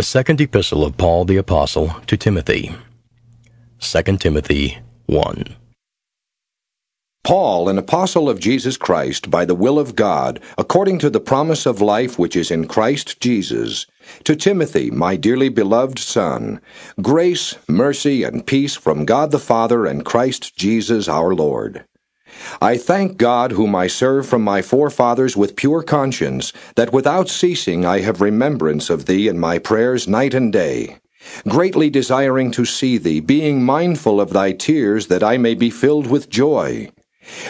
The second epistle of Paul the Apostle to Timothy. 2 Timothy 1. Paul, an apostle of Jesus Christ, by the will of God, according to the promise of life which is in Christ Jesus, to Timothy, my dearly beloved son, grace, mercy, and peace from God the Father and Christ Jesus our Lord. I thank God, whom I serve from my forefathers with pure conscience, that without ceasing I have remembrance of thee in my prayers night and day, greatly desiring to see thee, being mindful of thy tears, that I may be filled with joy.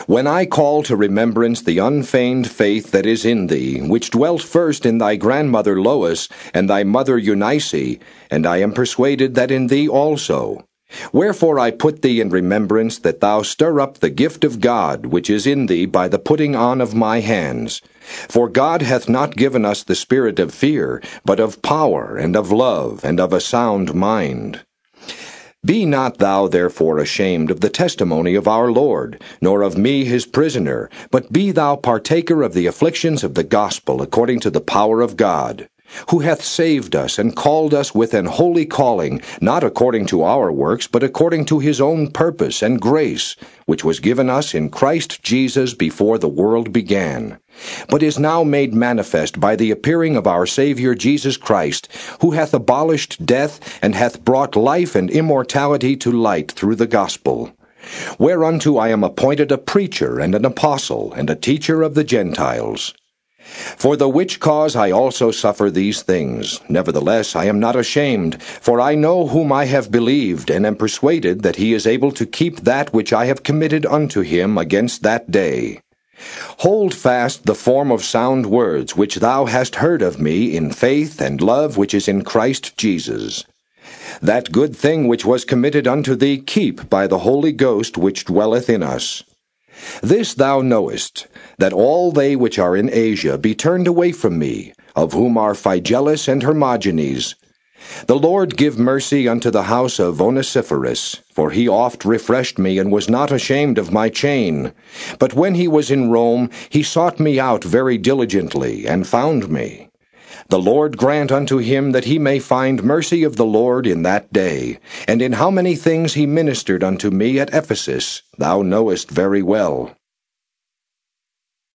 When I call to remembrance the unfeigned faith that is in thee, which dwelt first in thy grandmother Lois and thy mother Eunice, and I am persuaded that in thee also, Wherefore I put thee in remembrance that thou stir up the gift of God which is in thee by the putting on of my hands. For God hath not given us the spirit of fear, but of power, and of love, and of a sound mind. Be not thou therefore ashamed of the testimony of our Lord, nor of me his prisoner, but be thou partaker of the afflictions of the gospel according to the power of God who hath saved us and called us with an holy calling, not according to our works, but according to his own purpose and grace, which was given us in Christ Jesus before the world began, but is now made manifest by the appearing of our Saviour Jesus Christ, who hath abolished death and hath brought life and immortality to light through the gospel. Whereunto I am appointed a preacher and an apostle and a teacher of the Gentiles. For the which cause I also suffer these things. Nevertheless, I am not ashamed, for I know whom I have believed, and am persuaded that he is able to keep that which I have committed unto him against that day. Hold fast the form of sound words which thou hast heard of me in faith and love which is in Christ Jesus. That good thing which was committed unto thee keep by the Holy Ghost which dwelleth in us. This thou knowest, that all they which are in Asia be turned away from me, of whom are Phygellus and Hermogenes. The Lord give mercy unto the house of Onesiphorus, for he oft refreshed me, and was not ashamed of my chain. But when he was in Rome, he sought me out very diligently, and found me. The Lord grant unto him that he may find mercy of the Lord in that day. And in how many things he ministered unto me at Ephesus, thou knowest very well.